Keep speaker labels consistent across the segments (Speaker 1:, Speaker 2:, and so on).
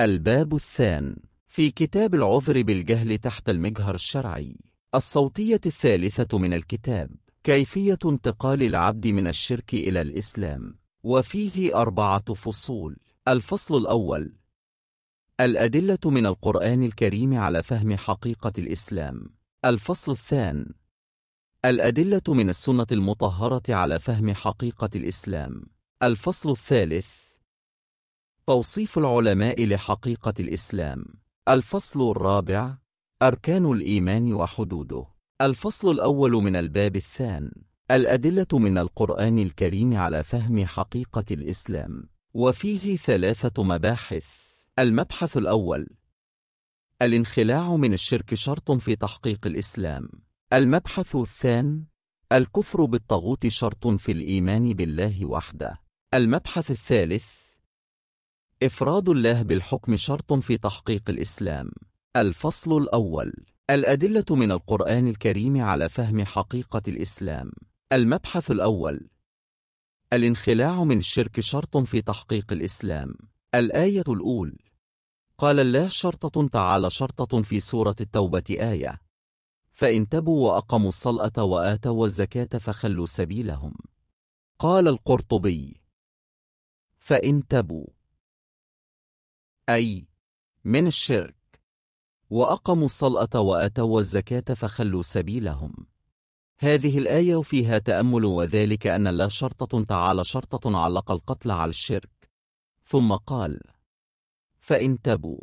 Speaker 1: الباب الثان. في كتاب العذر بالجهل تحت المجهر الشرعي. الصوتية الثالثة من الكتاب. كيفية انتقال العبد من الشرك إلى الإسلام. وفيه أربعة فصول. الفصل الأول. الأدلة من القرآن الكريم على فهم حقيقة الإسلام. الفصل الثاني الأدلة من السنة المطهرة على فهم حقيقة الإسلام. الفصل الثالث. توصيف العلماء لحقيقة الإسلام. الفصل الرابع أركان الإيمان وحدوده. الفصل الأول من الباب الثاني الأدلة من القرآن الكريم على فهم حقيقة الإسلام. وفيه ثلاثة مباحث. المبحث الأول الانخلاع من الشرك شرط في تحقيق الإسلام. المبحث الثاني الكفر بالطاغوت شرط في الإيمان بالله وحده. المبحث الثالث إفراد الله بالحكم شرط في تحقيق الإسلام. الفصل الأول. الأدلة من القرآن الكريم على فهم حقيقة الإسلام. المبحث الأول. الانخلاع من الشرك شرط في تحقيق الإسلام. الآية الأول. قال الله شرطة تعالى شرطة في سورة التوبة آية. فإن تبوا وأقموا الصلاة وآتوا الزكاة فخلوا سبيلهم. قال القرطبي. فإن تبوا. أي من الشرك. وأقموا الصلاة وآتوا الزكاة فخلوا سبيلهم. هذه الآية فيها تأمل وذلك أن لا شرطة تعالى شرطة علق القتل على الشرك. ثم قال فإن تبوا.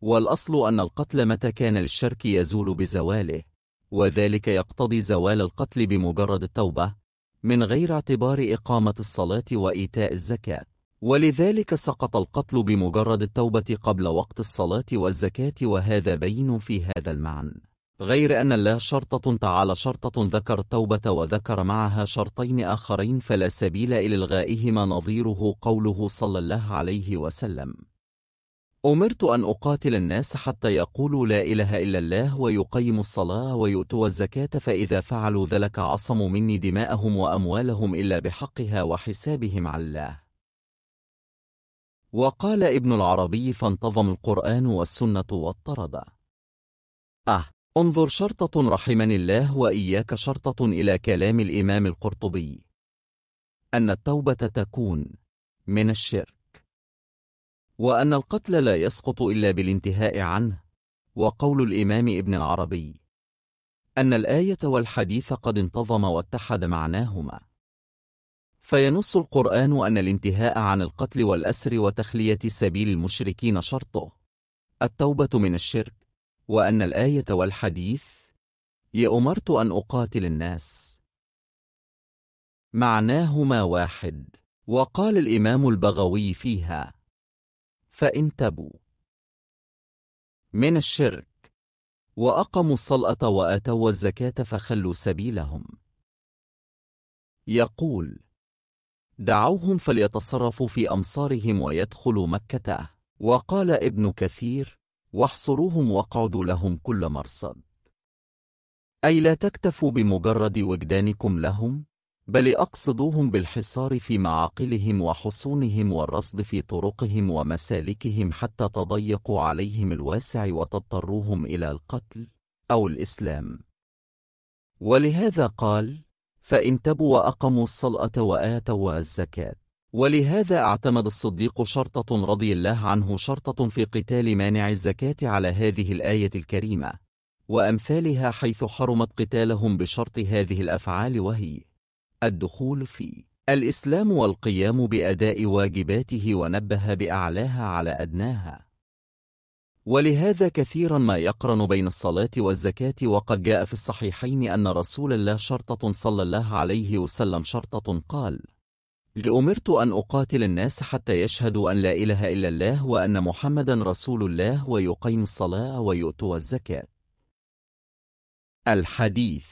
Speaker 1: والأصل أن القتل متى كان للشرك يزول بزواله وذلك يقتضي زوال القتل بمجرد التوبة من غير اعتبار إقامة الصلاة وإيتاء الزكاة. ولذلك سقط القتل بمجرد التوبة قبل وقت الصلاة والزكاة وهذا بين في هذا المعنى. غير أن الله شرطة تعالى شرطة ذكر التوبة وذكر معها شرطين آخرين فلا سبيل إلى إلغائهما نظيره قوله صلى الله عليه وسلم. أمرت أن أقاتل الناس حتى يقولوا لا إله إلا الله ويقيموا الصلاة ويؤتوا الزكاة فإذا فعلوا ذلك عصموا مني دماءهم وأموالهم إلا بحقها وحسابهم على الله. وقال ابن العربي فانتظم القرآن والسنة واضطرد أه انظر شرطة رحمني الله وإياك شرطة إلى كلام الإمام القرطبي. أن التوبة تكون من الشرك وأن القتل لا يسقط إلا بالانتهاء عنه. وقول الإمام ابن العربي أن الآية والحديث قد انتظم واتحد معناهما. فينص القرآن أن الانتهاء عن القتل والأسر وتخلية سبيل المشركين شرطه التوبة من الشرك وأن الآية والحديث يأمرت أن أقاتل الناس معناهما واحد وقال الإمام البغوي فيها فإن تبوا من الشرك وأقموا الصلاة وآتوا الزكاة فخلوا سبيلهم يقول دعوهم فليتصرفوا في أمصارهم ويدخلوا مكة. وقال ابن كثير واحصروهم واقعدوا لهم كل مرصد. أي لا تكتفوا بمجرد وجدانكم لهم بل أقصدوهم بالحصار في معاقلهم وحصونهم والرصد في طرقهم ومسالكهم حتى تضيقوا عليهم الواسع وتضطروهم إلى القتل أو الإسلام. ولهذا قال فإن تبوا وأقموا الصلاة وآتوا الزكاة. ولهذا اعتمد الصديق شرطة رضي الله عنه شرطة في قتال مانع الزكاة على هذه الآية الكريمة. وأمثالها حيث حرمت قتالهم بشرط هذه الأفعال وهي الدخول في الإسلام والقيام بأداء واجباته ونبه بأعلاها على أدناها. ولهذا كثيرا ما يقرن بين الصلاة والزكاة وقد جاء في الصحيحين أن رسول الله شرطة صلى الله عليه وسلم شرطة قال لأمرت أن أقاتل الناس حتى يشهدوا أن لا إله إلا الله وأن محمدا رسول الله ويقيم الصلاة ويؤتوا الزكاة. الحديث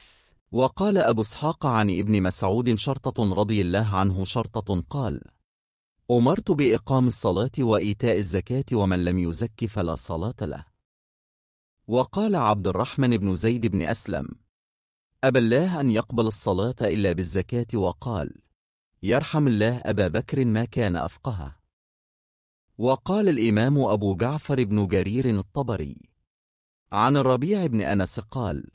Speaker 1: وقال أبو إسحاق عن ابن مسعود شرطة رضي الله عنه شرطة قال أمرت بإقام الصلاة وإيتاء الزكاة ومن لم يزك فلا صلاة له. وقال عبد الرحمن بن زيد بن أسلم أبى الله أن يقبل الصلاة إلا بالزكاة وقال يرحم الله أبا بكر ما كان أفقه. وقال الإمام أبو جعفر بن جرير الطبري عن الربيع بن أنس قال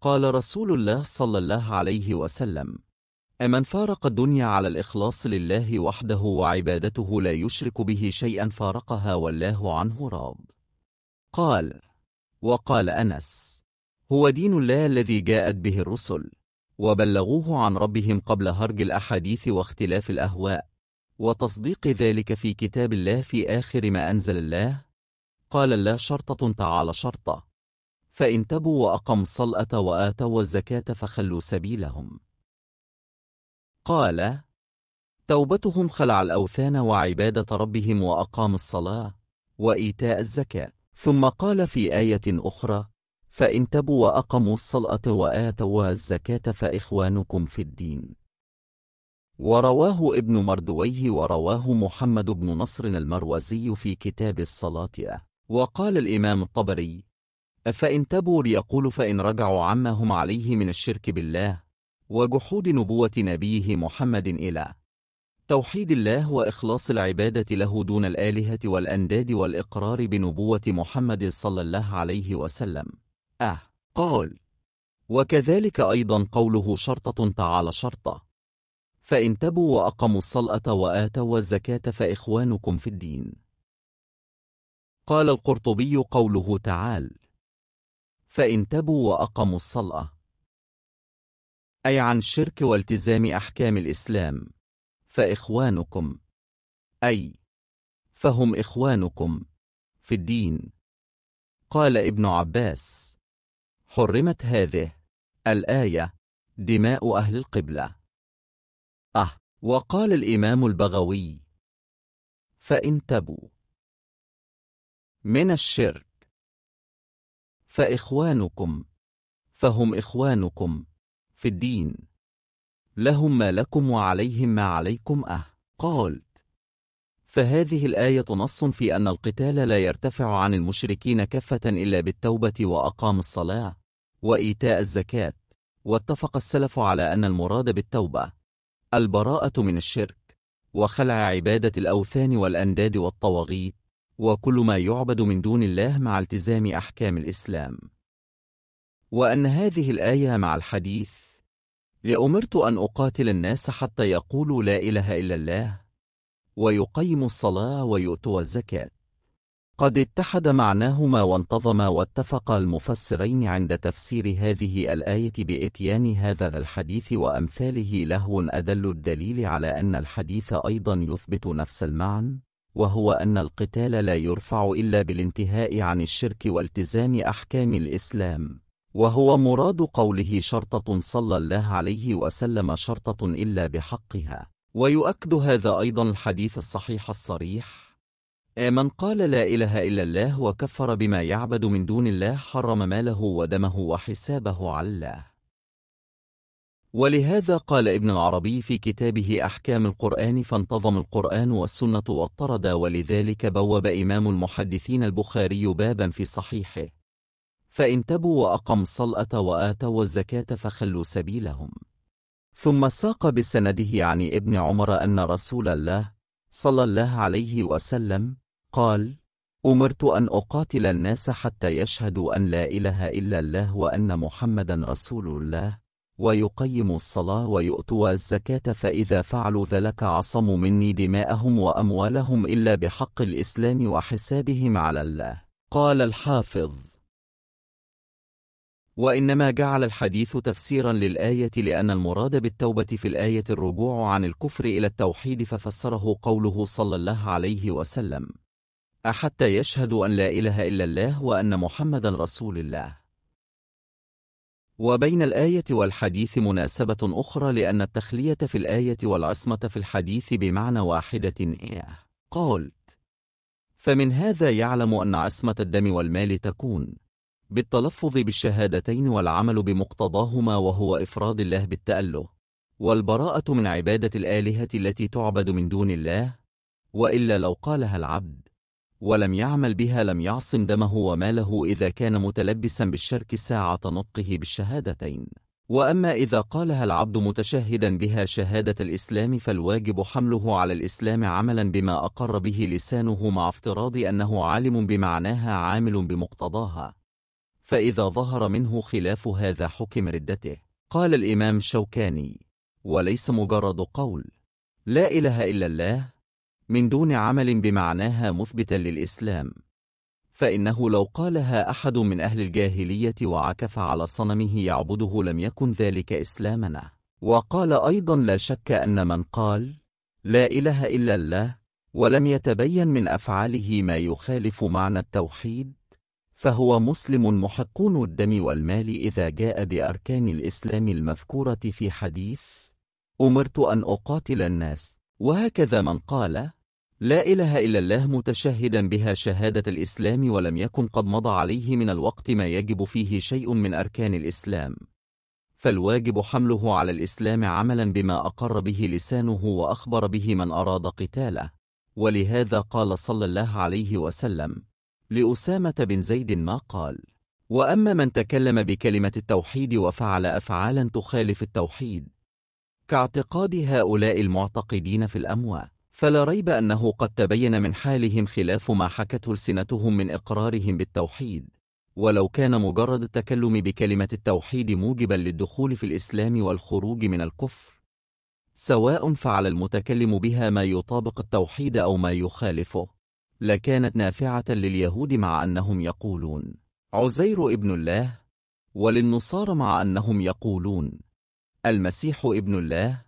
Speaker 1: قال رسول الله صلى الله عليه وسلم أمن فارق الدنيا على الإخلاص لله وحده وعبادته لا يشرك به شيئا فارقها والله عنه راض. قال وقال أنس هو دين الله الذي جاءت به الرسل وبلغوه عن ربهم قبل هرج الأحاديث واختلاف الأهواء وتصديق ذلك في كتاب الله في آخر ما أنزل الله. قال الله شرطة تعالى شرطة فإن تبوا وأقموا الصلأة وآتوا الزكاة فخلوا سبيلهم. قال توبتهم خلع الأوثان وعبادة ربهم وأقام الصلاة وإيتاء الزكاة. ثم قال في آية أخرى فإن تبوا وأقموا الصلاة وآتوا الزكاة فإخوانكم في الدين. ورواه ابن مردويه ورواه محمد بن نصر المروزي في كتاب الصلاة. وقال الإمام الطبري أفإن تبوا ليقول فإن رجعوا عما هم عليه من الشرك بالله وجحود نبوة نبيه محمد إلى توحيد الله وإخلاص العبادة له دون الآلهة والأنداد والإقرار بنبوة محمد صلى الله عليه وسلم. أه قال وكذلك أيضا قوله شرطة تعالى شرطة. فإن تبوا وأقموا الصلاة وآتوا الزكاة فإخوانكم في الدين. قال القرطبي قوله تعالى فإن تبوا وأقموا الصلاة أي عن الشرك والتزام أحكام الإسلام. فإخوانكم. أي. فهم إخوانكم. في الدين. قال ابن عباس. حرمت هذه. الآية. دماء أهل القبلة. أه. وقال الإمام البغوي. فإن تبوا. من الشرك. فإخوانكم. فهم إخوانكم. في الدين. لهم ما لكم وعليهم ما عليكم أه. قال. فهذه الآية نص في أن القتال لا يرتفع عن المشركين كفة إلا بالتوبة وأقام الصلاة وإيتاء الزكاة. واتفق السلف على أن المراد بالتوبة البراءة من الشرك وخلع عبادة الأوثان والأنداد والطواغيت وكل ما يعبد من دون الله مع التزام أحكام الإسلام. وأن هذه الآية مع الحديث لأمرت أن أقاتل الناس حتى يقولوا لا إله إلا الله ويقيموا الصلاة ويؤتوا الزكاة. قد اتحد معناهما وانتظما واتفق المفسرين عند تفسير هذه الآية بإتيان هذا الحديث وأمثاله لهو أدل الدليل على أن الحديث أيضا يثبت نفس المعنى وهو أن القتال لا يرفع إلا بالانتهاء عن الشرك والتزام أحكام الإسلام. وهو مراد قوله شرطة صلى الله عليه وسلم شرطة إلا بحقها. ويؤكد هذا أيضا الحديث الصحيح الصريح. من قال لا إله إلا الله وكفر بما يعبد من دون الله حرم ماله ودمه وحسابه على الله. ولهذا قال ابن العربي في كتابه أحكام القرآن فانتظم القرآن والسنة واضطرد ولذلك بوب إمام المحدثين البخاري بابا في صحيحه. فإن تبوا وأقم الصلاة وآتوا الزكاة فخلوا سبيلهم. ثم ساق بسنده عن ابن عمر أن رسول الله صلى الله عليه وسلم قال أمرت أن أقاتل الناس حتى يشهدوا أن لا إله إلا الله وأن محمدا رسول الله ويقيموا الصلاة ويؤتوا الزكاة فإذا فعلوا ذلك عصموا مني دماءهم وأموالهم إلا بحق الإسلام وحسابهم على الله. قال الحافظ وإنما جعل الحديث تفسيرا للآية لأن المراد بالتوبة في الآية الرجوع عن الكفر إلى التوحيد ففسره قوله صلى الله عليه وسلم. أحتى يشهدوا أن لا إله إلا الله وأن محمدا رسول الله. وبين الآية والحديث مناسبة أخرى لأن التخلية في الآية والعصمة في الحديث بمعنى واحدة إيه قالت فمن هذا يعلم أن عصمة الدم والمال تكون بالتلفظ بالشهادتين والعمل بمقتضاهما وهو إفراد الله بالتأله والبراءة من عبادة الآلهة التي تعبد من دون الله وإلا لو قالها العبد ولم يعمل بها لم يعصم دمه وماله إذا كان متلبسا بالشرك ساعة نطقه بالشهادتين. وأما إذا قالها العبد متشهدا بها شهادة الإسلام فالواجب حمله على الإسلام عملا بما أقر به لسانه مع افتراض أنه عالم بمعناها عامل بمقتضاها. فإذا ظهر منه خلاف هذا حكم ردته. قال الإمام الشوكاني وليس مجرد قول. لا إله إلا الله. من دون عمل بمعناها مثبتا للإسلام. فإنه لو قالها أحد من أهل الجاهلية وعكف على صنمه يعبده لم يكن ذلك إسلامنا. وقال أيضا لا شك أن من قال لا إله إلا الله ولم يتبين من أفعاله ما يخالف معنى التوحيد فهو مسلم محقون الدم والمال إذا جاء بأركان الإسلام المذكورة في حديث أمرت أن أقاتل الناس. وهكذا من قال لا إله إلا الله متشهدا بها شهادة الإسلام ولم يكن قد مضى عليه من الوقت ما يجب فيه شيء من أركان الإسلام. فالواجب حمله على الإسلام عملا بما أقر به لسانه وأخبر به من أراد قتاله. ولهذا قال صلى الله عليه وسلم لأسامة بن زيد ما قال وأما من تكلم بكلمة التوحيد وفعل أفعالا تخالف التوحيد. كاعتقاد هؤلاء المعتقدين في الأموات فلا ريب أنه قد تبين من حالهم خلاف ما حكته لسنتهم من إقرارهم بالتوحيد. ولو كان مجرد التكلم بكلمة التوحيد موجبا للدخول في الإسلام والخروج من الكفر سواء فعل المتكلم بها ما يطابق التوحيد أو ما يخالفه. لكانت نافعة لليهود مع أنهم يقولون عزير ابن الله وللنصارى مع أنهم يقولون المسيح ابن الله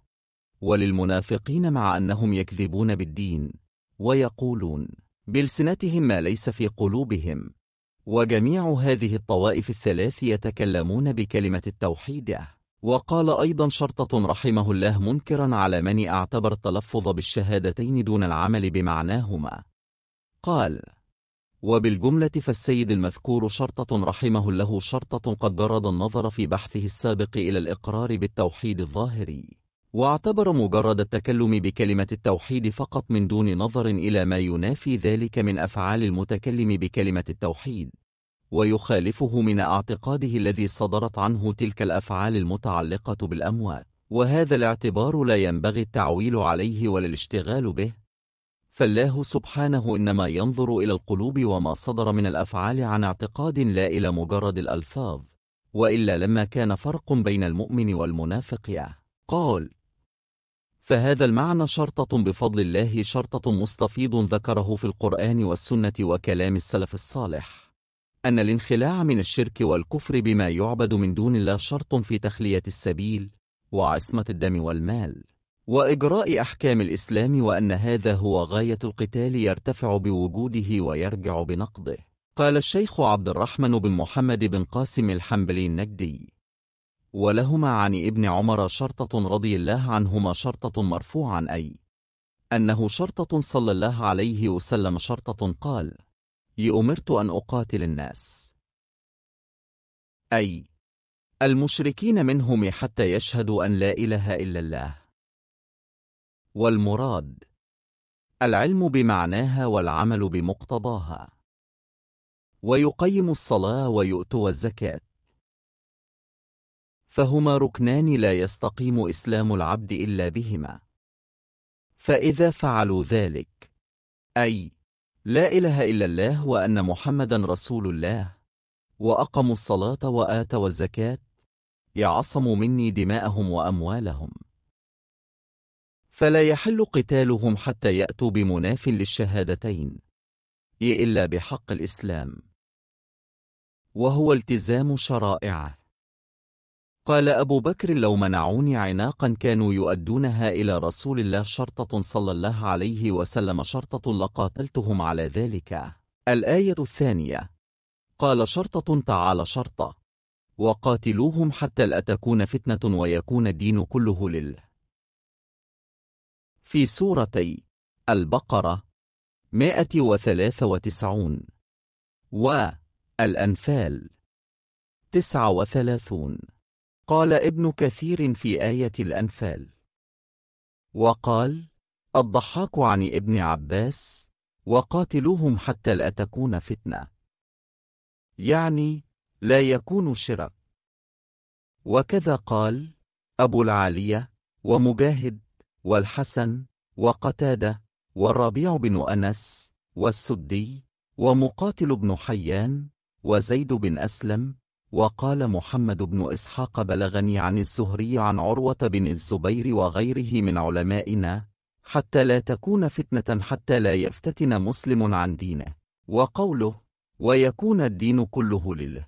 Speaker 1: وللمنافقين مع أنهم يكذبون بالدين ويقولون بلسنتهم ما ليس في قلوبهم وجميع هذه الطوائف الثلاث يتكلمون بكلمة التوحيد. وقال أيضا شرطة رحمه الله منكرا على من اعتبر التلفظ بالشهادتين دون العمل بمعناهما. قال وبالجملة فالسيد المذكور شرطة رحمه له شرطة قد جرد النظر في بحثه السابق إلى الإقرار بالتوحيد الظاهري واعتبر مجرد التكلم بكلمة التوحيد فقط من دون نظر إلى ما ينافي ذلك من أفعال المتكلم بكلمة التوحيد ويخالفه من اعتقاده الذي صدرت عنه تلك الأفعال المتعلقة بالأموات وهذا الاعتبار لا ينبغي التعويل عليه ولا الاشتغال به. فالله سبحانه إنما ينظر إلى القلوب وما صدر من الأفعال عن اعتقاد لا إلى مجرد الألفاظ وإلا لما كان فرق بين المؤمن والمنافق. قال فهذا المعنى شرطة بفضل الله شرطة مستفيض ذكره في القرآن والسنة وكلام السلف الصالح أن الانخلاع من الشرك والكفر بما يعبد من دون الله شرط في تخلية السبيل وعصمة الدم والمال. وإجراء أحكام الإسلام وأن هذا هو غاية القتال يرتفع بوجوده ويرجع بنقضه. قال الشيخ عبد الرحمن بن محمد بن قاسم الحنبلي النجدي ولهما عن ابن عمر شرطة رضي الله عنهما شرطة مرفوعا أي أنه شرطة صلى الله عليه وسلم شرطة قال يؤمرت أن أقاتل الناس أي المشركين منهم حتى يشهدوا أن لا إله إلا الله. والمراد. العلم بمعناها والعمل بمقتضاها. ويقيم الصلاة ويؤتوا الزكاة. فهما ركنان لا يستقيم إسلام العبد إلا بهما. فإذا فعلوا ذلك أي لا إله إلا الله وأن محمدا رسول الله وأقموا الصلاة وآتوا الزكاة يعصموا مني دماءهم وأموالهم. فلا يحل قتالهم حتى يأتوا بمناف للشهادتين إلا بحق الإسلام. وهو التزام شرائعه. قال أبو بكر لو منعوني عناقا كانوا يؤدونها إلى رسول الله شرطة صلى الله عليه وسلم شرطة لقاتلتهم على ذلك. الآية الثانية قال شرطة تعالى شرطة وقاتلوهم حتى لا تكون فتنة ويكون الدين كله لله. في سورتي البقرة 193 والأنفال 39 قال ابن كثير في آية الأنفال. وقال الضحاك عن ابن عباس وقاتلوهم حتى لا تكون فتنة. يعني لا يكون شرك. وكذا قال أبو العالية ومجاهد والحسن وقتادة والربيع بن أنس والسدي ومقاتل بن حيان وزيد بن أسلم وقال محمد بن إسحاق بلغني عن الزهري عن عروة بن الزبير وغيره من علمائنا حتى لا تكون فتنة حتى لا يفتتن مسلم عن دينه وقوله ويكون الدين كله لله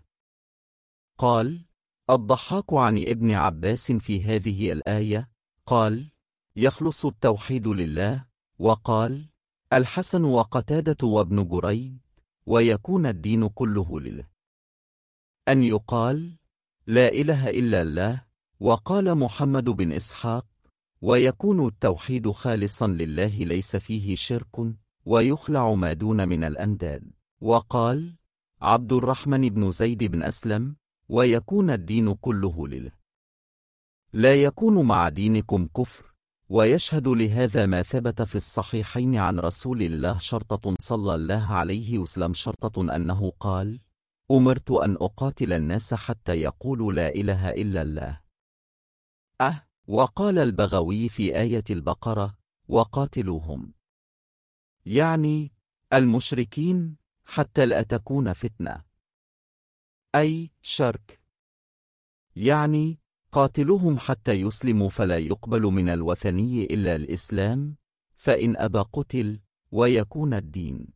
Speaker 1: قال الضحاك عن ابن عباس في هذه الآية قال يخلص التوحيد لله وقال الحسن وقتادة وابن جريد ويكون الدين كله لله. أن يقال لا إله إلا الله وقال محمد بن إسحاق ويكون التوحيد خالصا لله ليس فيه شرك ويخلع ما دون من الأنداد. وقال عبد الرحمن بن زيد بن أسلم ويكون الدين كله لله. لا يكون مع دينكم كفر ويشهد لهذا ما ثبت في الصحيحين عن رسول الله شرطة صلى الله عليه وسلم شرطة أنه قال أمرت أن أقاتل الناس حتى يقولوا لا إله إلا الله. أه وقال البغوي في آية البقرة وقاتلوهم. يعني المشركين حتى لا تكون فتنة. أي شرك. يعني قاتلوهم حتى يسلموا فلا يقبل من الوثني إلا الإسلام فإن أبى قتل ويكون الدين.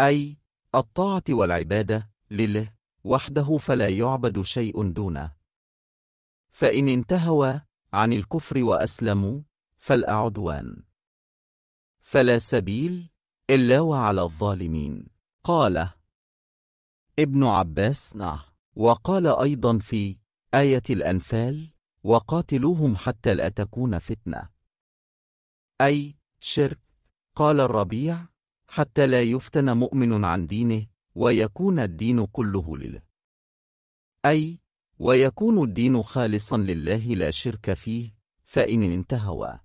Speaker 1: أي الطاعة والعبادة لله وحده فلا يعبد شيء دونه. فإن انتهوا عن الكفر وأسلموا فالأعدوان فلا سبيل إلا وعلى الظالمين. قال ابن عباس نعم وقال أيضا في آية الأنفال وقاتلوهم حتى لا تكون فتنة. أي شرك. قال الربيع حتى لا يفتن مؤمن عن دينه ويكون الدين كله لله. أي ويكون الدين خالصا لله لا شرك فيه فإن انتهوا.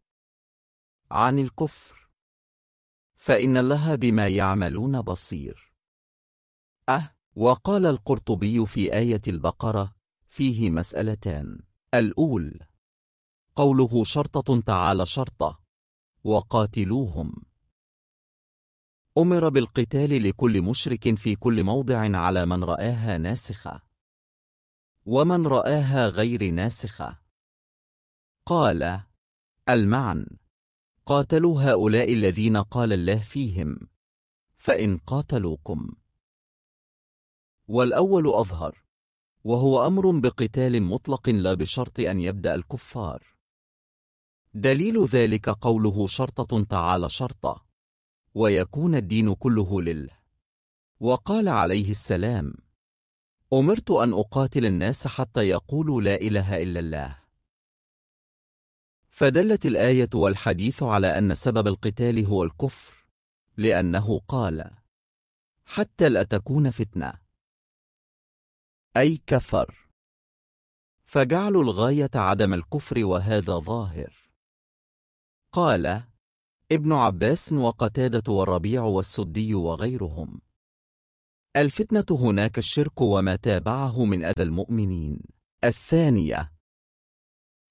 Speaker 1: عن الكفر. فإن الله بما يعملون بصير. أه وقال القرطبي في آية البقرة فيه مسألتان. الأول قوله شرطة تعالى شرطة وقاتلوهم. أمر بالقتال لكل مشرك في كل موضع على من رآها ناسخة. ومن رآها غير ناسخة. قال المعن قاتلوا هؤلاء الذين قال الله فيهم فإن قاتلوكم. والأول أظهر وهو أمر بقتال مطلق لا بشرط أن يبدأ الكفار. دليل ذلك قوله شرطة تعالى شرطة ويكون الدين كله لله. وقال عليه السلام أمرت أن أقاتل الناس حتى يقولوا لا إله إلا الله. فدلت الآية والحديث على أن سبب القتال هو الكفر لأنه قال حتى لا تكون فتنة. أي كفر. فجعلوا الغاية عدم الكفر وهذا ظاهر. قال ابن عباس وقتادة والربيع والسدي وغيرهم. الفتنة هناك الشرك وما تابعه من أذى المؤمنين. الثانية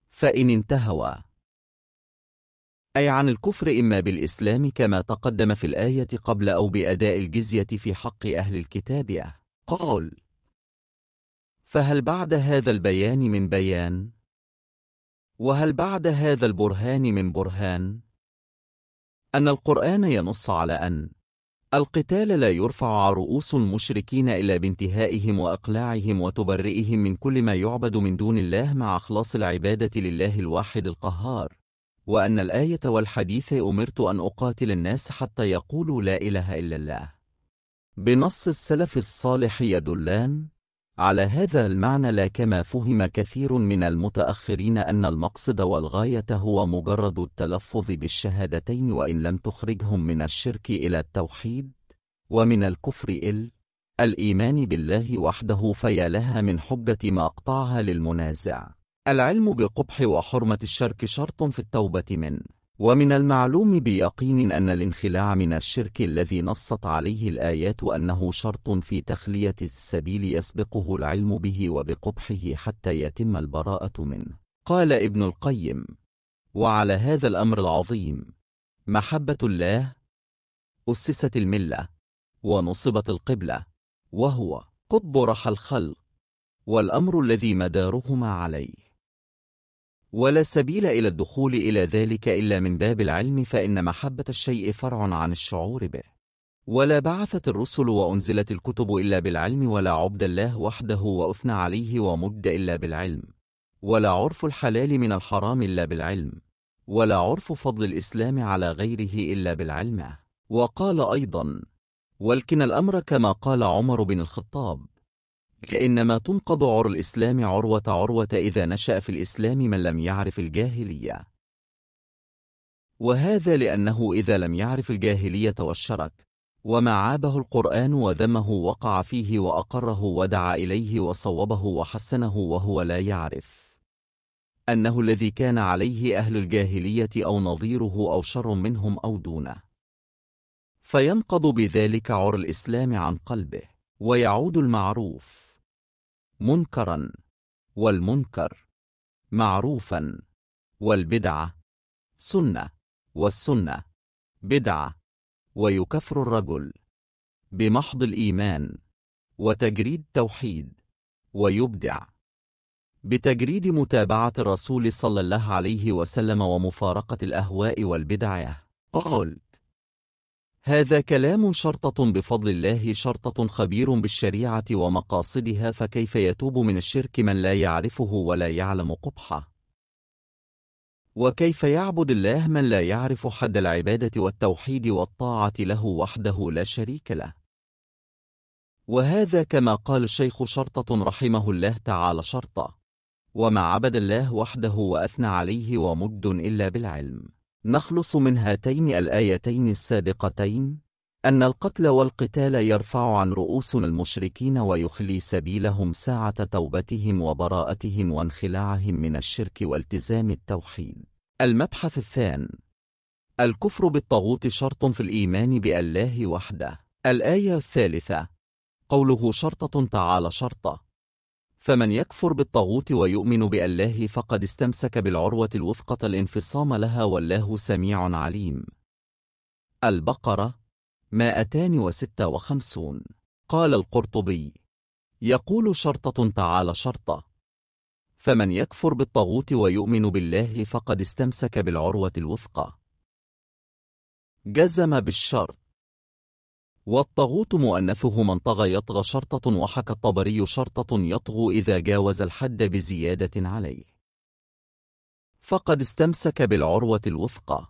Speaker 1: فإن انتهوا. أي عن الكفر إما بالإسلام كما تقدم في الآية قبل أو بأداء الجزية في حق أهل الكتاب. قال فهل بعد هذا البيان من بيان؟ وهل بعد هذا البرهان من برهان؟ أن القرآن ينص على أن القتال لا يرفع رؤوس المشركين إلا بانتهائهم وإقلاعهم وتبرئهم من كل ما يعبد من دون الله مع إخلاص العبادة لله الواحد القهار وأن الآية والحديث أمرت أن أقاتل الناس حتى يقولوا لا إله إلا الله بنص السلف الصالح يدلان على هذا المعنى لا كما فهم كثير من المتأخرين أن المقصد والغاية هو مجرد التلفظ بالشهادتين وإن لم تخرجهم من الشرك إلى التوحيد ومن الكفر إل الإيمان بالله وحده فيا لها من حجة ما أقطعها للمنازع. العلم بقبح وحرمة الشرك شرط في التوبة من ومن المعلوم بيقين أن الانخلاع من الشرك الذي نصت عليه الآيات أنه شرط في تخلية السبيل يسبقه العلم به وبقبحه حتى يتم البراءة منه. قال ابن القيم وعلى هذا الأمر العظيم محبة الله أسست الملة ونصبت القبلة وهو قطب رحى الخلق والأمر الذي مدارهما عليه. ولا سبيل إلى الدخول إلى ذلك إلا من باب العلم فإن محبة الشيء فرع عن الشعور به. ولا بعثت الرسل وأنزلت الكتب إلا بالعلم ولا عبد الله وحده وأثنى عليه ومد إلا بالعلم. ولا عرف الحلال من الحرام إلا بالعلم. ولا عرف فضل الإسلام على غيره إلا بالعلم. وقال أيضا ولكن الأمر كما قال عمر بن الخطاب كإنما تنقض عر الإسلام عروة عروة إذا نشأ في الإسلام من لم يعرف الجاهلية. وهذا لأنه إذا لم يعرف الجاهلية والشرك وما عابه القرآن وذمه وقع فيه وأقره ودعا إليه وصوبه وحسنه وهو لا يعرف. أنه الذي كان عليه أهل الجاهلية أو نظيره أو شر منهم أو دونه. فينقض بذلك عر الإسلام عن قلبه ويعود المعروف. منكرا والمنكر معروفا والبدعة سنة والسنة بدعة ويكفر الرجل بمحض الإيمان وتجريد توحيد ويبدع. بتجريد متابعة الرسول صلى الله عليه وسلم ومفارقة الأهواء والبدع قال هذا كلام شرطة بفضل الله شرطة خبير بالشريعة ومقاصدها فكيف يتوب من الشرك من لا يعرفه ولا يعلم قبحه؟ وكيف يعبد الله من لا يعرف حد العبادة والتوحيد والطاعة له وحده لا شريك له؟ وهذا كما قال الشيخ شرطة رحمه الله تعالى شرطة وما عبد الله وحده وأثنى عليه ومد إلا بالعلم. نخلص من هاتين الآيتين السابقتين أن القتل والقتال يرفع عن رؤوسنا المشركين ويخلي سبيلهم ساعة توبتهم وبراءتهم وانخلاعهم من الشرك والتزام التوحيد. المبحث الثاني الكفر بالطاغوت شرط في الإيمان بالله وحده. الآية الثالثة. قوله شرطة تعالى شرطة. فمن يكفر بالطاغوت ويؤمن بالله فقد استمسك بالعروة الوثقة الانفصام لها والله سميع عليم. البقرة 256 قال القرطبي يقول شرطة تعالى شرطة. فمن يكفر بالطاغوت ويؤمن بالله فقد استمسك بالعروة الوثقى جزم بالشرط والطاغوت مؤنثه من طغى يطغى شرطة وحكى الطبري شرطة يطغو إذا جاوز الحد بزيادة عليه. فقد استمسك بالعروة الوثقى.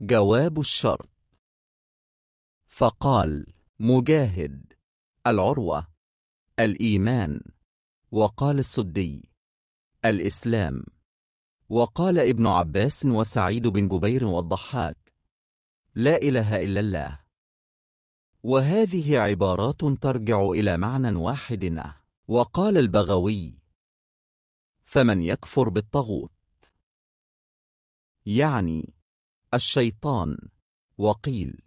Speaker 1: جواب الشرط. فقال مجاهد. العروة. الإيمان. وقال السدي الإسلام. وقال ابن عباس وسعيد بن جبير والضحاك لا إله إلا الله. وهذه عبارات ترجع إلى معنى واحد وقال البغوي فمن يكفر بالطغوت يعني الشيطان. وقيل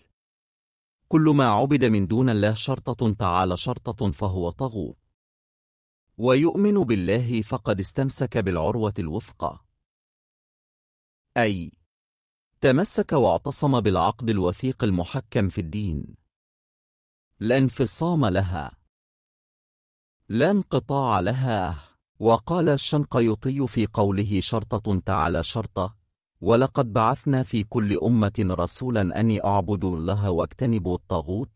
Speaker 1: كل ما عبد من دون الله شرطة تعالى شرطة فهو طغوت ويؤمن بالله فقد استمسك بالعروة الوثقى. أي تمسك واعتصم بالعقد الوثيق المحكم في الدين. لا انفصام لها. لا انقطاع لها. وقال الشنقيطي في قوله شرطة تعالى شرطة ولقد بعثنا في كل أمة رسولا أن أعبدوا الله واجتنبوا الطاغوت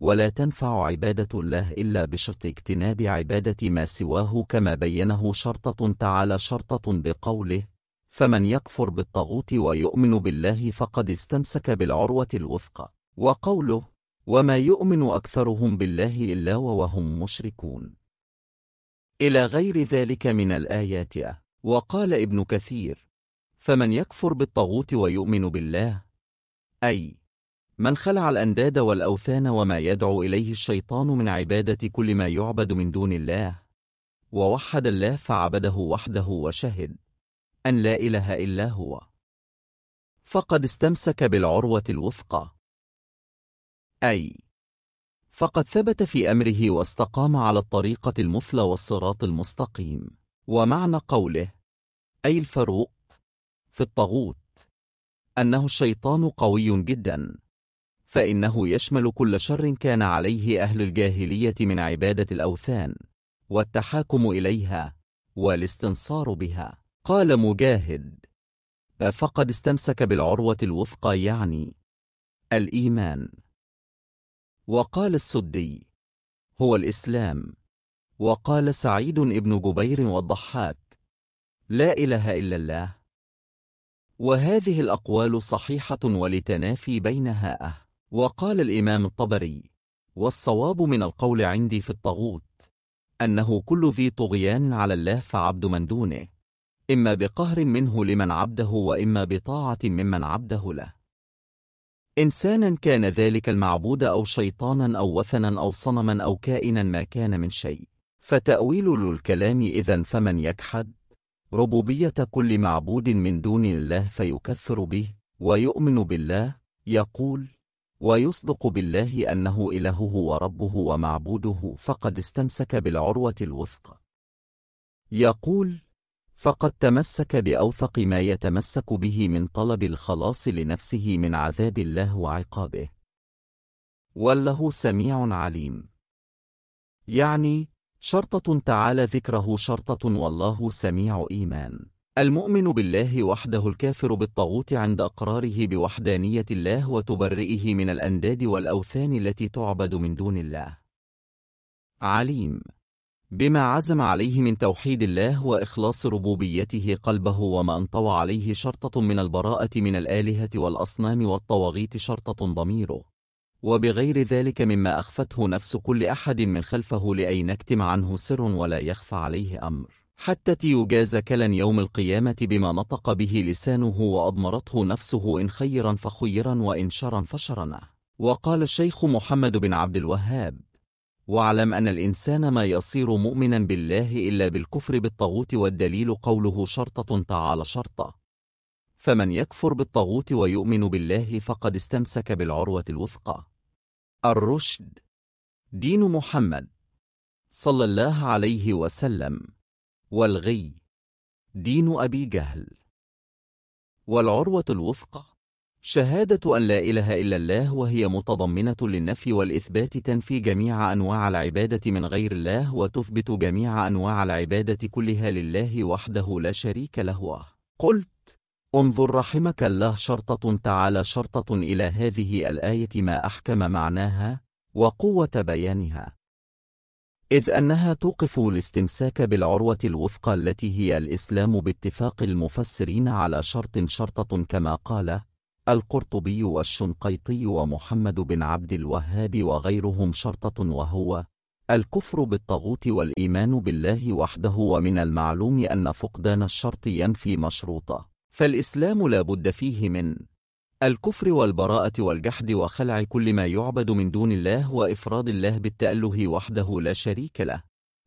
Speaker 1: ولا تنفع عبادة الله إلا بشرط اجتناب عبادة ما سواه كما بينه شرطة تعالى شرطة بقوله فمن يكفر بالطاغوت ويؤمن بالله فقد استمسك بالعروة الوثقى وقوله وما يؤمن أكثرهم بالله إلا وهم مشركون. إلى غير ذلك من الآيات وقال ابن كثير فمن يكفر بالطاغوت ويؤمن بالله أي من خلع الأنداد والأوثان وما يدعو إليه الشيطان من عبادة كل ما يعبد من دون الله ووحد الله فعبده وحده وشهد أن لا إله إلا هو فقد استمسك بالعروة الوثقى. أي. فقد ثبت في أمره واستقام على الطريقة المثلى والصراط المستقيم. ومعنى قوله أي الفروق في الطاغوت أنه الشيطان قوي جدا فإنه يشمل كل شر كان عليه أهل الجاهلية من عبادة الأوثان والتحاكم إليها والاستنصار بها. قال مجاهد فقد استمسك بالعروة الوثقى يعني الإيمان. وقال السدي هو الإسلام. وقال سعيد ابن جبير والضحاك لا إله إلا الله. وهذه الأقوال صحيحة ولتنافي بينها أه. وقال الإمام الطبري والصواب من القول عندي في الطغوت أنه كل ذي طغيان على الله فعبد من دونه. إما بقهر منه لمن عبده وإما بطاعة ممن عبده له. إنسانا كان ذلك المعبود أو شيطانا أو وثنا أو صنما أو كائنا ما كان من شيء. فتأويل للكلام إذا فمن يكحد؟ ربوبية كل معبود من دون الله فيكثر به ويؤمن بالله؟ يقول ويصدق بالله أنه إلهه وربه ومعبوده فقد استمسك بالعروة الوثقى. يقول فقد تمسك بأوثق ما يتمسك به من طلب الخلاص لنفسه من عذاب الله وعقابه. والله سميع عليم. يعني شرطة تعالى ذكره شرطة والله سميع إيمان. المؤمن بالله وحده الكافر بالطاغوت عند أقراره بوحدانية الله وتبرئه من الأنداد والأوثان التي تعبد من دون الله. عليم. بما عزم عليه من توحيد الله وإخلاص ربوبيته قلبه وما انطوى عليه شرطة من البراءة من الآلهة والأصنام والطواغيت شرطة ضميره. وبغير ذلك مما أخفته نفس كل أحد من خلفه لأي نكتم عنه سر ولا يخفى عليه أمر. حتى يجاز كلا يوم القيامة بما نطق به لسانه وأضمرته نفسه إن خيرا فخيرا وإن شرا فشرنا. وقال الشيخ محمد بن عبد الوهاب واعلم أن الإنسان ما يصير مؤمنا بالله إلا بالكفر بالطاغوت والدليل قوله شرطة تعالى شرطة. فمن يكفر بالطاغوت ويؤمن بالله فقد استمسك بالعروة الوثقى. الرشد. دين محمد. صلى الله عليه وسلم. والغي. دين أبي جهل. والعروة الوثقى. شهادة أن لا إله إلا الله وهي متضمنة للنفي والإثبات تنفي جميع أنواع العبادة من غير الله وتثبت جميع أنواع العبادة كلها لله وحده لا شريك له. قلت انظر رحمك الله شرطة تعالى شرطة إلى هذه الآية ما أحكم معناها وقوة بيانها. إذ أنها توقف الاستمساك بالعروة الوثقى التي هي الإسلام باتفاق المفسرين على شرط شرطة كما قال القرطبي والشنقيطي ومحمد بن عبد الوهاب وغيرهم شرطة وهو الكفر بالطاغوت والإيمان بالله وحده ومن المعلوم أن فقدان الشرط ينفي مشروطه. فالإسلام لا بد فيه من الكفر والبراءة والجحد وخلع كل ما يعبد من دون الله وإفراد الله بالتأله وحده لا شريك له.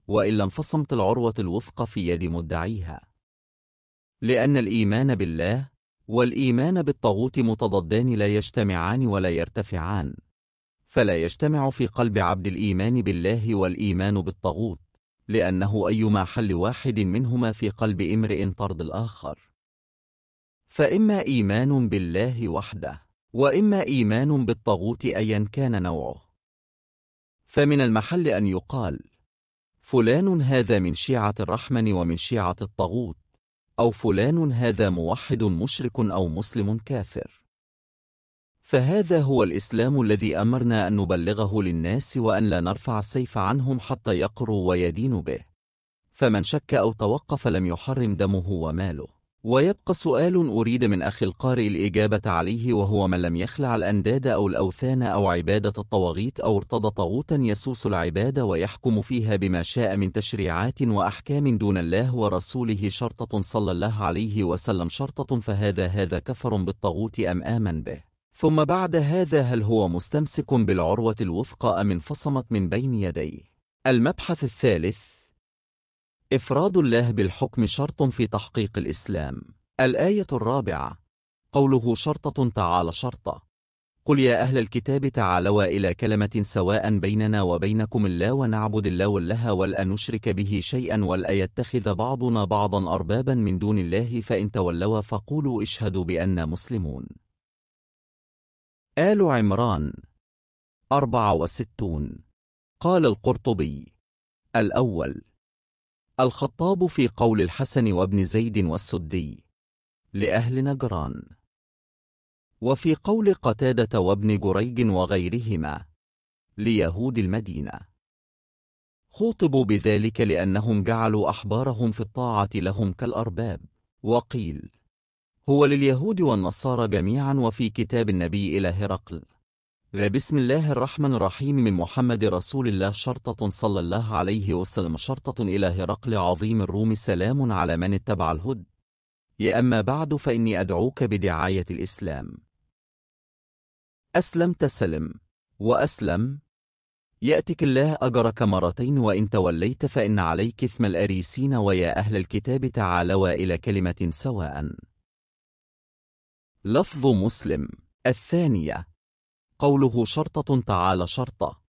Speaker 1: وإلا انفصمت العروة الوثقى في يد مدعيها. لأن الإيمان بالله والإيمان بالطاغوت متضدان لا يجتمعان ولا يرتفعان. فلا يجتمع في قلب عبد الإيمان بالله والإيمان بالطاغوت لأنه أيما حل واحد منهما في قلب امرئ طرد الآخر. فإما إيمان بالله وحده وإما إيمان بالطاغوت أيا كان نوعه. فمن المحل أن يقال فلان هذا من شيعة الرحمن ومن شيعة الطاغوت. أو فلان هذا موحد مشرك أو مسلم كافر. فهذا هو الإسلام الذي أمرنا أن نبلغه للناس وأن لا نرفع السيف عنهم حتى يقروا ويدينوا به. فمن شك أو توقف لم يحرم دمه وماله. ويبقى سؤال أريد من أخي القارئ الإجابة عليه وهو من لم يخلع الأنداد أو الأوثان أو عبادة الطواغيت أو ارتضى طاغوتا يسوس العباد ويحكم فيها بما شاء من تشريعات وأحكام دون الله ورسوله شرطة صلى الله عليه وسلم شرطة فهذا هذا كفر بالطاغوت أم آمن به؟ ثم بعد هذا هل هو مستمسك بالعروة الوثقى أم انفصمت من بين يديه؟ المبحث الثالث إفراد الله بالحكم شرط في تحقيق الإسلام. الآية الرابعة. قوله شرطة تعال شرطة. قل يا أهل الكتاب تعالوا إلى كلمة سواء بيننا وبينكم الله ونعبد الله والله ولا نشرك به شيئا ولا يتخذ بعضنا بعضا أربابا من دون الله فإن تولوا فقولوا اشهدوا بأننا مسلمون. آل عمران. 64 قال القرطبي. الأول. الخطاب في قول الحسن وابن زيد والسدي لأهل نجران. وفي قول قتادة وابن جريج وغيرهما ليهود المدينة. خوطبوا بذلك لأنهم جعلوا أحبارهم في الطاعة لهم كالأرباب. وقيل هو لليهود والنصارى جميعا وفي كتاب النبي إلى هرقل. بسم الله الرحمن الرحيم من محمد رسول الله شرطة صلى الله عليه وسلم شرطة إلى هرقل عظيم الروم سلام على من اتبع الهد يا أما بعد فإني أدعوك بدعاية الإسلام. أسلم تسلم وأسلم. يأتك الله أجرك مرتين وإن توليت فإن عليك إثم الأريسين ويا أهل الكتاب تعالوا إلى كلمة سواء. لفظ مسلم. الثانية. قوله شرطة تعالى شرطة.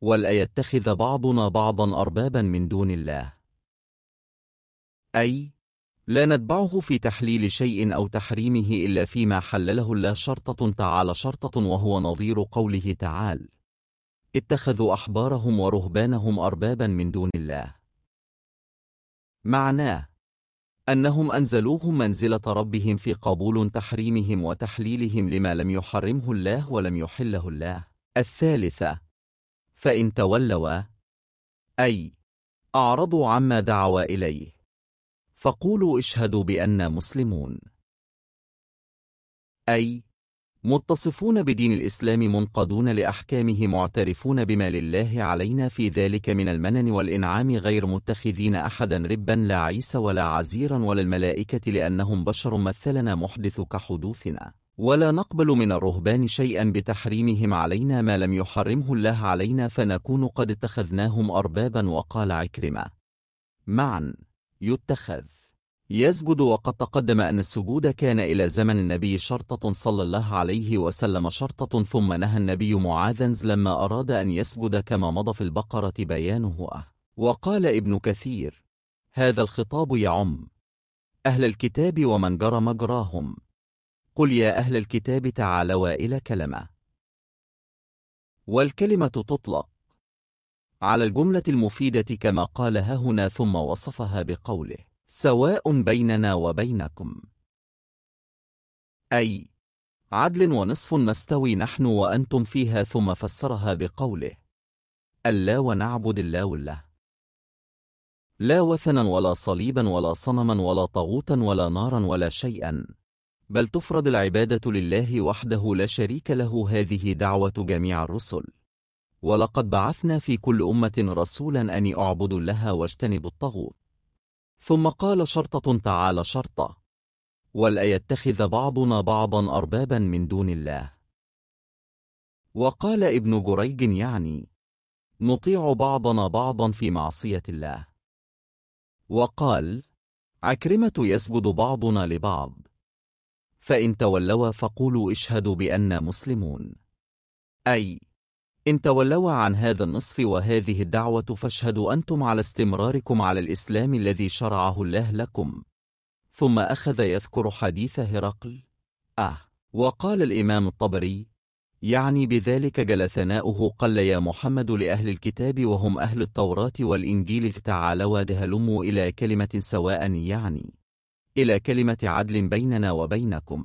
Speaker 1: ولا يتخذ بعضنا بعضا أربابا من دون الله. أي لا نتبعه في تحليل شيء أو تحريمه إلا فيما حلله الله شرطة تعالى شرطة وهو نظير قوله تعالى اتخذوا أحبارهم ورهبانهم أربابا من دون الله. معناه أنهم أنزلوهم منزلة ربهم في قبول تحريمهم وتحليلهم لما لم يحرمه الله ولم يحله الله. الثالثة فإن تولوا أي أعرضوا عما دعوا إليه. فقولوا اشهدوا بأننا مسلمون. أي متصفون بدين الإسلام منقدون لأحكامه معترفون بما لله علينا في ذلك من المنن والإنعام غير متخذين أحدا ربا لا عيسى ولا عزيرا ولا الملائكة لأنهم بشر مثلنا محدث كحدوثنا. ولا نقبل من الرهبان شيئا بتحريمهم علينا ما لم يحرمه الله علينا فنكون قد اتخذناهم أربابا وقال عكرمة. معا. يتخذ. يسجد وقد تقدم أن السجود كان إلى زمن النبي شرطة صلى الله عليه وسلم شرطة ثم نهى النبي معاذا لما أراد أن يسجد كما مضى في البقرة بيانه. أه. وقال ابن كثير هذا الخطاب يعم. أهل الكتاب ومن جرى مجراهم. قل يا أهل الكتاب تعالوا إلى كلمة. والكلمة تطلق على الجملة المفيدة كما قالها هنا ثم وصفها بقوله. سواء بيننا وبينكم. أي عدل ونصف نستوي نحن وأنتم فيها ثم فسرها بقوله. ألا ونعبد الله والله لا وثنا ولا صليبا ولا صنما ولا طاغوتا ولا نارا ولا شيئا. بل تفرض العبادة لله وحده لا شريك له هذه دعوة جميع الرسل. ولقد بعثنا في كل أمة رسولا أن اعبدوا الله واجتنبوا الطاغوت. ثم قال شرطة تعالى شرطة. ولا يتخذ بعضنا بعضا أربابا من دون الله. وقال ابن جريج يعني نطيع بعضنا بعضا في معصية الله. وقال عكرمة يسجد بعضنا لبعض. فإن تولوا فقولوا اشهدوا بأننا مسلمون. أي إن تولوا عن هذا النصف وهذه الدعوة فاشهدوا أنتم على استمراركم على الإسلام الذي شرعه الله لكم. ثم أخذ يذكر حديث هرقل. آه. وقال الإمام الطبري يعني بذلك جل ثناؤه قل يا محمد لأهل الكتاب وهم أهل التوراة والإنجيل تعالوا دهلموا إلى كلمة سواء يعني إلى كلمة عدل بيننا وبينكم.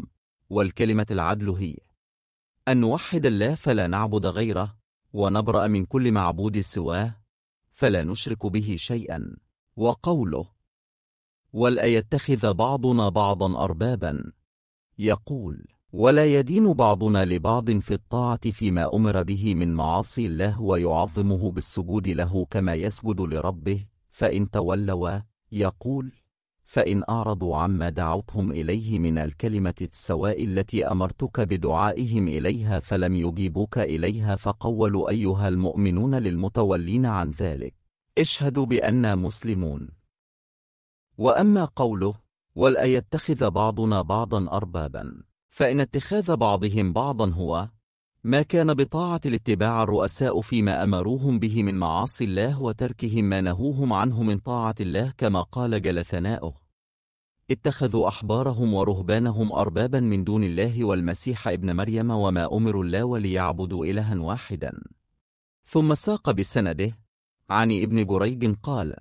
Speaker 1: والكلمة العدل هي أن نوحد الله فلا نعبد غيره. ونبرأ من كل معبود سواه فلا نشرك به شيئا. وقوله ولا يتخذ بعضنا بعضا أربابا؟ يقول ولا يدين بعضنا لبعض في الطاعة فيما أمر به من معاصي الله ويعظمه بالسجود له كما يسجد لربه فإن تولوا يقول فإن أعرضوا عما دعوتهم إليه من الكلمة السواء التي أمرتك بدعائهم إليها فلم يجيبوك إليها فقولوا أيها المؤمنون للمتولين عن ذلك. اشهدوا بأننا مسلمون. وأما قوله ولا يتخذ بعضنا بعضا أربابا فإن اتخاذ بعضهم بعضا هو ما كان بطاعة الاتباع الرؤساء فيما أمروهم به من معاصي الله وتركهم ما نهوهم عنه من طاعة الله كما قال جل ثناؤه اتخذوا أحبارهم ورهبانهم أربابا من دون الله والمسيح ابن مريم وما أمروا الله وليعبدوا إلها واحدا. ثم ساق بسنده عن ابن جريج قال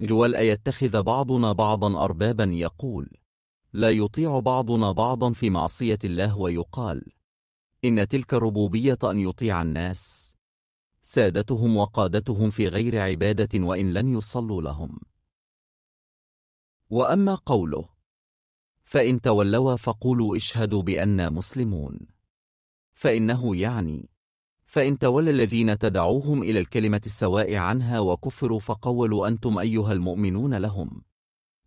Speaker 1: جوال أيتخذ بعضنا بعضا أربابا؟ يقول لا يطيع بعضنا بعضا في معصية الله ويقال إن تلك الربوبية أن يطيع الناس. سادتهم وقادتهم في غير عبادة وإن لن يصلوا لهم. وأما قوله فإن تولوا فقولوا اشهدوا بأننا مسلمون. فإنه يعني فإن تولى الذين تدعوهم إلى الكلمة السواء عنها وكفروا فقولوا أنتم أيها المؤمنون لهم.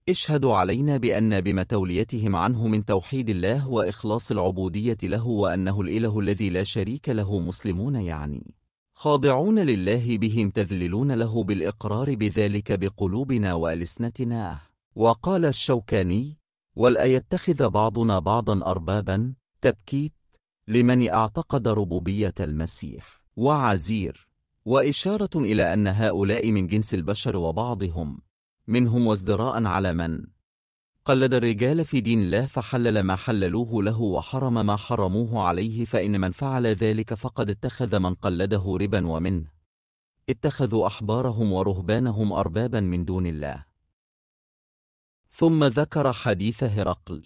Speaker 1: اشهدوا علينا بأن بما توليتهم عنه من توحيد الله وإخلاص العبودية له وأنه الإله الذي لا شريك له مسلمون يعني. خاضعون لله بهم تذللون له بالإقرار بذلك بقلوبنا وألسنتنا. وقال الشوكاني ولأيتخذ بعضنا بعضا أربابا؟ تبكيت لمن أعتقد ربوبية المسيح. وعزير وإشارة إلى أن هؤلاء من جنس البشر وبعضهم. منهم وازدراء على من؟ قلد الرجال في دين الله فحلل ما حللوه له وحرم ما حرموه عليه فإن من فعل ذلك فقد اتخذ من قلده ربا ومنه اتخذوا أحبارهم ورهبانهم أربابا من دون الله. ثم ذكر حديث هرقل.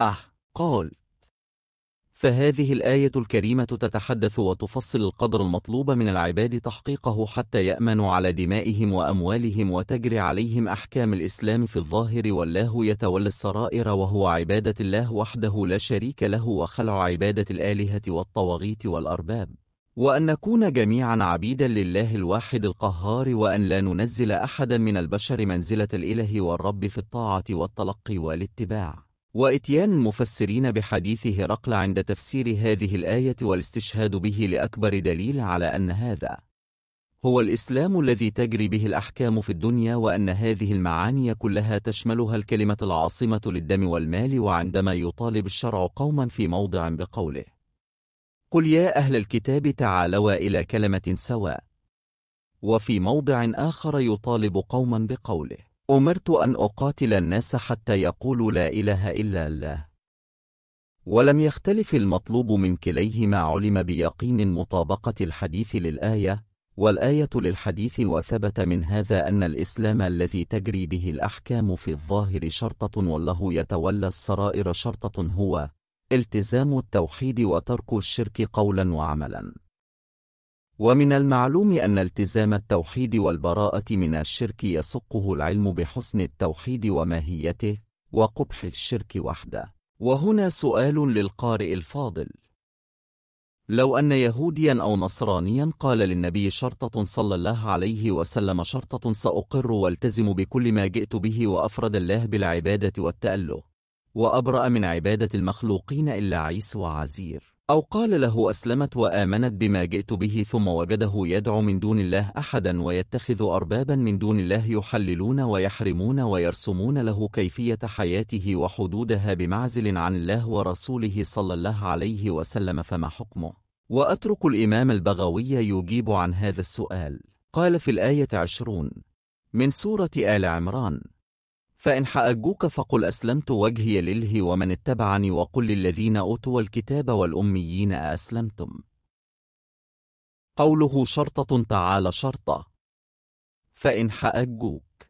Speaker 1: أه قال فهذه الآية الكريمة تتحدث وتفصل القدر المطلوب من العباد تحقيقه حتى يأمنوا على دمائهم وأموالهم وتجري عليهم أحكام الإسلام في الظاهر والله يتولى السرائر وهو عبادة الله وحده لا شريك له وخلع عبادة الآلهة والطواغيت والأرباب. وأن نكون جميعا عبيدا لله الواحد القهار وأن لا ننزل أحدا من البشر منزلة الإله والرب في الطاعة والتلقي والاتباع. وإتيان المفسرين بحديث هرقل عند تفسير هذه الآية والاستشهاد به لأكبر دليل على أن هذا هو الإسلام الذي تجري به الأحكام في الدنيا وأن هذه المعاني كلها تشملها الكلمة العاصمة للدم والمال وعندما يطالب الشرع قوما في موضع بقوله. قل يا أهل الكتاب تعالوا إلى كلمة سواء. وفي موضع آخر يطالب قوما بقوله. أمرت أن أقاتل الناس حتى يقولوا لا إله إلا الله. ولم يختلف المطلوب من كليهما علم بيقين مطابقة الحديث للآية والآية للحديث وثبت من هذا أن الإسلام الذي تجري به الأحكام في الظاهر شرطة والله يتولى السرائر شرطة هو التزام التوحيد وترك الشرك قولا وعملا. ومن المعلوم أن التزام التوحيد والبراءة من الشرك يسقه العلم بحسن التوحيد وماهيته وقبح الشرك وحده. وهنا سؤال للقارئ الفاضل. لو أن يهوديا أو نصرانيا قال للنبي شرطة صلى الله عليه وسلم شرطة سأقر والتزم بكل ما جئت به وأفرد الله بالعبادة والتأله. وأبرأ من عبادة المخلوقين إلا عيسى وعزير أو قال له أسلمت وآمنت بما جئت به ثم وجده يدعو من دون الله أحدا ويتخذ أربابا من دون الله يحللون ويحرمون ويرسمون له كيفية حياته وحدودها بمعزل عن الله ورسوله صلى الله عليه وسلم فما حكمه؟ وأترك الإمام البغوي يجيب عن هذا السؤال. قال في الآية عشرون من سورة آل عمران فإن حأجوك فقل أسلمت وجهي لله ومن اتبعني وقل للذين أوتوا الكتاب والأميين أسلمتم. قوله شرطة تعالى شرطة. فإن حأجوك.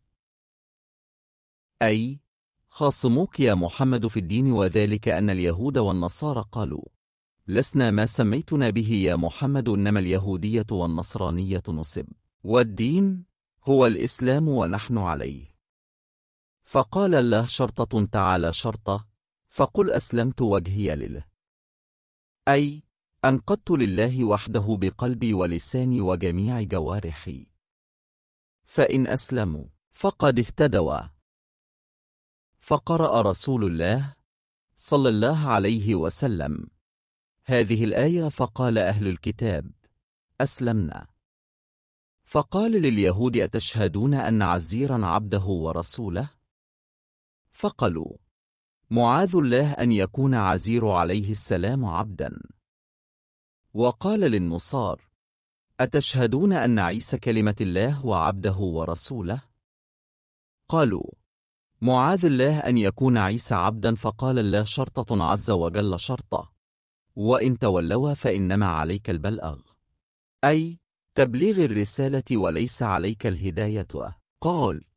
Speaker 1: أي خاصموك يا محمد في الدين وذلك أن اليهود والنصارى قالوا لسنا ما سميتنا به يا محمد إنما اليهودية والنصرانية نصب. والدين هو الإسلام ونحن عليه. فقال الله شرطة تعالى شرطة فقل أسلمت وجهي لله. أي أنقدت لله وحده بقلبي ولساني وجميع جوارحي. فإن أسلموا فقد اهتدوا. فقرأ رسول الله صلى الله عليه وسلم هذه الآية فقال أهل الكتاب أسلمنا. فقال لليهود أتشهدون أن عزيرا عبده ورسوله؟ فقالوا معاذ الله أن يكون عزير عليه السلام عبدا. وقال للنصار أتشهدون أن عيسى كلمة الله وعبده ورسوله؟ قالوا معاذ الله أن يكون عيسى عبدا. فقال الله شرطة عز وجل شرطة وإن تولوا فإنما عليك البلأغ. أي تبليغ الرسالة وليس عليك الهداية. قال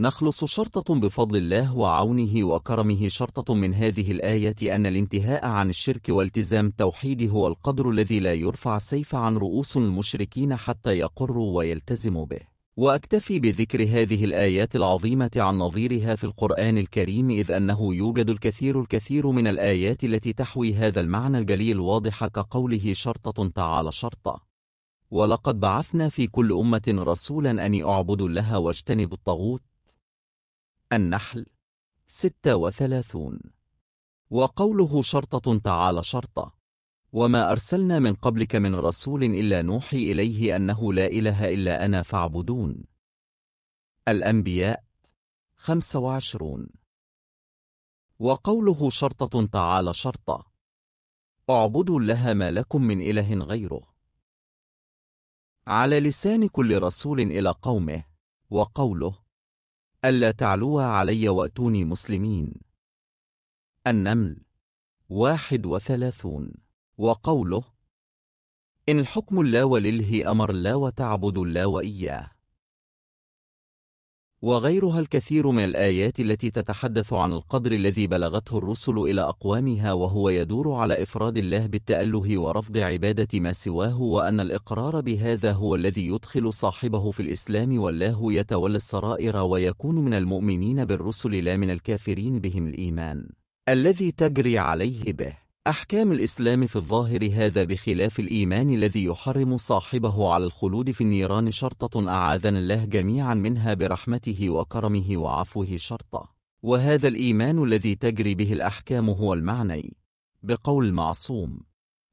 Speaker 1: نخلص شرطة بفضل الله وعونه وكرمه. شرطة من هذه الآية أن الانتهاء عن الشرك والتزام التوحيد هو القدر الذي لا يرفع سيف عن رؤوس المشركين حتى يقروا ويلتزموا به. وأكتفي بذكر هذه الآيات العظيمة عن نظيرها في القرآن الكريم إذ أنه يوجد الكثير الكثير من الآيات التي تحوي هذا المعنى الجلي الواضح كقوله شرطة تعالى شرطة. ولقد بعثنا في كل أمة رسولا أن اعبدوا الله واجتنبوا الطاغوت النحل 36 وقوله شرطة تعالى شرطة. وما أرسلنا من قبلك من رسول إلا نوحي إليه أنه لا إله إلا أنا فاعبدون. الأنبياء 25 وقوله شرطة تعالى شرطة. اعبدوا لها ما لكم من إله غيره. على لسان كل رسول إلى قومه. وقوله ألا تعلوا علي وأتوني مسلمين. النمل واحد وثلاثون. وقوله إن الحكم لا ولله أمر لا وتعبد لا وإياه. وغيرها الكثير من الآيات التي تتحدث عن القدر الذي بلغته الرسل إلى أقوامها وهو يدور على إفراد الله بالتأله ورفض عبادة ما سواه وأن الإقرار بهذا هو الذي يدخل صاحبه في الإسلام والله يتولى السرائر ويكون من المؤمنين بالرسل لا من الكافرين بهم الإيمان الذي تجري عليه به. أحكام الإسلام في الظاهر هذا بخلاف الإيمان الذي يحرم صاحبه على الخلود في النيران شرطة أعاذنا الله جميعا منها برحمته وكرمه وعفوه شرطة. وهذا الإيمان الذي تجري به الأحكام هو المعني بقول المعصوم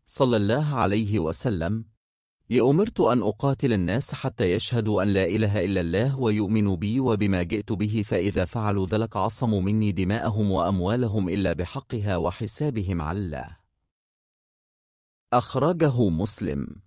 Speaker 1: صلى الله عليه وسلم. يأمرت أن أقاتل الناس حتى يشهدوا أن لا إله إلا الله ويؤمنوا بي وبما جئت به فإذا فعلوا ذلك عصموا مني دماءهم وأموالهم إلا بحقها وحسابهم على الله. أخرجه مسلم.